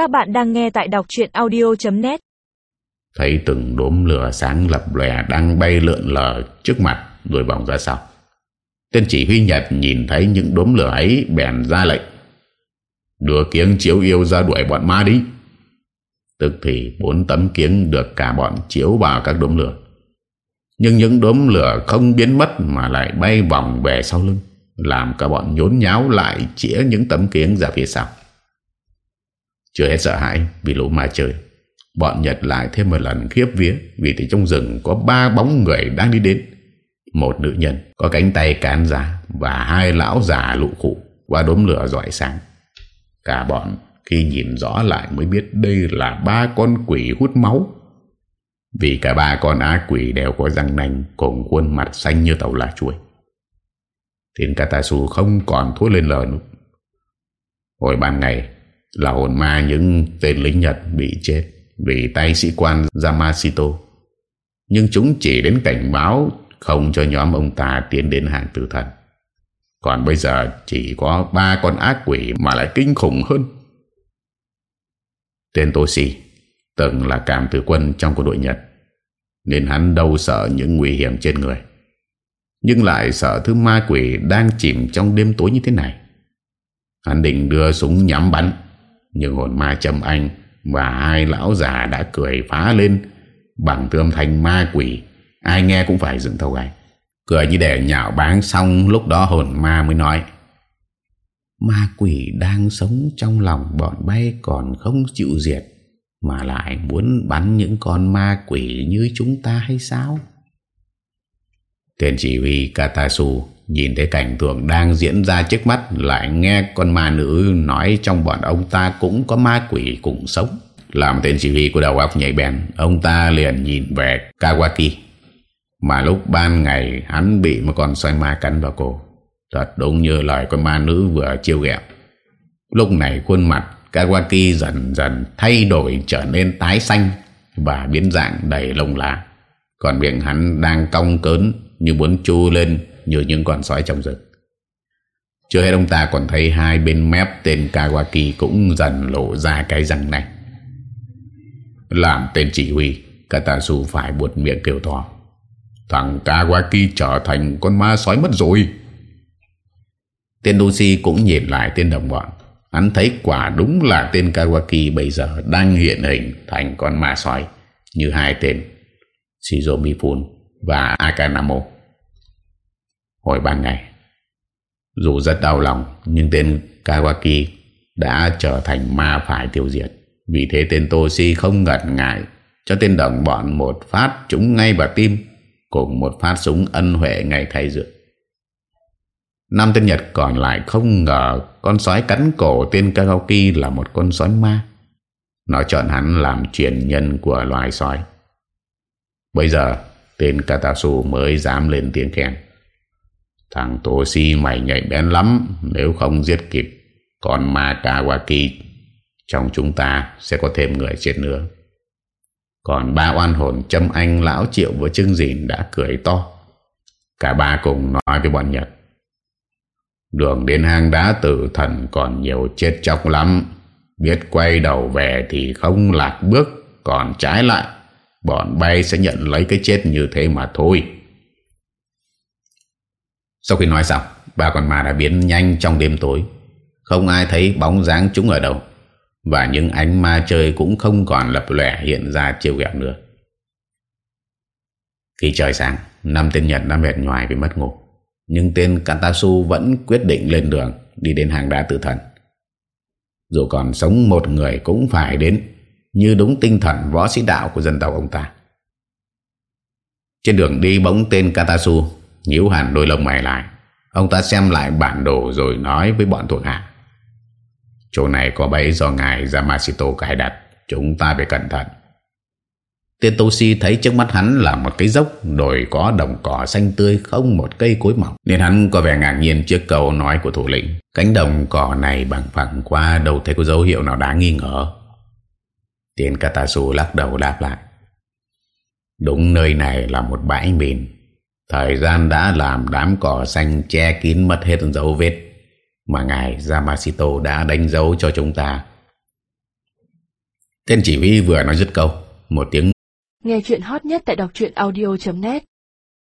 Các bạn đang nghe tại đọc chuyện audio.net Thấy từng đốm lửa sáng lập lòe đang bay lượn lờ trước mặt đuổi vòng ra sau. Tên chỉ huy Nhật nhìn thấy những đốm lửa ấy bèn ra lệnh. Đưa kiếng chiếu yêu ra đuổi bọn ma đi. Tức thì bốn tấm kiếng được cả bọn chiếu vào các đốm lửa. Nhưng những đốm lửa không biến mất mà lại bay vòng về sau lưng. Làm cả bọn nhốn nháo lại chĩa những tấm kiếng ra phía sau. Chưa hết sợ hãi vì lũ ma chơi. Bọn Nhật lại thêm một lần khiếp vía vì thì trong rừng có ba bóng người đang đi đến. Một nữ nhân có cánh tay cán giả và hai lão già lụ khụ qua đốm lửa rọi sáng. Cả bọn khi nhìn rõ lại mới biết đây là ba con quỷ hút máu. Vì cả ba con á quỷ đều có răng nanh cùng khuôn mặt xanh như tàu lá chuối. Thiên Katasu không còn thua lên lời nữa. Hồi ban ngày là hồn ma những tên lính Nhật bị chết vì tay sĩ quan Yamashito. Nhưng chúng chỉ đến cảnh báo không cho nhóm ông ta tiến đến hàng tử thần. Còn bây giờ chỉ có ba con ác quỷ mà lại kinh khủng hơn. Tên Toshi từng là cảm tử quân trong quân đội Nhật, nên hắn đâu sợ những nguy hiểm trên người. Nhưng lại sợ thứ ma quỷ đang chìm trong đêm tối như thế này. Hắn định đưa súng nhắm bắn nhưng hồn ma châm anh và hai lão già đã cười phá lên. Bằng âm thanh ma quỷ, ai nghe cũng phải dựng thâu gai cười như để nhạo báng xong, lúc đó hồn ma mới nói, ma quỷ đang sống trong lòng bọn bay còn không chịu diệt, mà lại muốn bắn những con ma quỷ như chúng ta hay sao? Tên chỉ huy Katasu Nhìn thấy cảnh tượng đang diễn ra trước mắt Lại nghe con ma nữ nói trong bọn ông ta cũng có ma quỷ cùng sống. Làm tên chỉ huy của đầu óc nhảy bèn Ông ta liền nhìn về Kawaki. Mà lúc ban ngày, hắn bị một con xoay ma cắn vào cổ. Thật đúng như lời con ma nữ vừa chiêu ghẹo. Lúc này khuôn mặt Kawaki dần dần thay đổi trở nên tái xanh Và biến dạng đầy lông lá. Còn miệng hắn đang cong cớn như muốn chu lên như những con sói trong rừng. Chưa hết ông ta còn thấy hai bên mép tên Kawaki cũng dần lộ ra cái răng này. Làm tên chỉ huy, Katasu phải buột miệng kêu to. Thằng Kawaki trở thành con ma sói mất rồi. Tên Lucy cũng nhìn lại tên đồng bọn. Hắn thấy quả đúng là tên Kawaki bây giờ đang hiện hình thành con ma sói như hai tên Shizomi Fun và Akanamo hồi ban ngày. Dù rất đau lòng, nhưng tên Kawaki đã trở thành ma phải tiêu diệt. Vì thế tên Toshi không ngần ngại cho tên đồng bọn một phát trúng ngay vào tim, cùng một phát súng ân huệ ngay thay dược. Năm tên Nhật còn lại không ngờ con sói cắn cổ tên Kawaki là một con sói ma. Nó chọn hắn làm truyền nhân của loài sói. Bây giờ, tên Katasu mới dám lên tiếng khen. Thằng Toshi mày nhảy bén lắm, Nếu không giết kịp, Còn ma Kawaki Trong chúng ta sẽ có thêm người chết nữa. Còn ba oan hồn châm anh Lão Triệu với Trưng Dìn đã cười to. Cả ba cùng nói với bọn Nhật. Đường đến hang đá tử thần còn nhiều chết chóc lắm. Biết quay đầu về thì không lạc bước, Còn trái lại. Bọn bay sẽ nhận lấy cái chết như thế mà thôi. Sau khi nói xong, Ba con ma đã biến nhanh trong đêm tối. Không ai thấy bóng dáng chúng ở đâu, Và những ánh ma chơi Cũng không còn lập lẻ hiện ra chiều ghẹo nữa. Khi trời sáng, Năm tên Nhật đã mệt nhoài vì mất ngủ. Nhưng tên Katasu vẫn quyết định lên đường, Đi đến hàng đá tự thần. Dù còn sống một người cũng phải đến. Như đúng tinh thần võ sĩ đạo của dân tộc ông ta. Trên đường đi bóng tên Katasu nhíu hẳn đôi lông mày lại. Ông ta xem lại bản đồ rồi nói với bọn thuộc hạ, Chỗ này có bẫy do ngài Yamashito cài đặt, Chúng ta phải cẩn thận. Tên Toshi thấy trước mắt hắn là một cái dốc Đồi có đồng cỏ xanh tươi Không một cây cối mọc, Nên hắn có vẻ ngạc nhiên trước câu nói của thủ lĩnh. Cánh đồng cỏ này bằng phẳng qua Đâu thấy có dấu hiệu nào đáng nghi ngờ. Tiên Katasu lắc đầu đáp lại. Đúng nơi này là một bãi mìn. Thời gian đã làm đám cỏ xanh che kín mất hết dấu vết, mà ngài Yamashito đã đánh dấu cho chúng ta. Tên chỉ huy vừa nói dứt câu, Một tiếng Nghe chuyện hot nhất tại đọc audio.net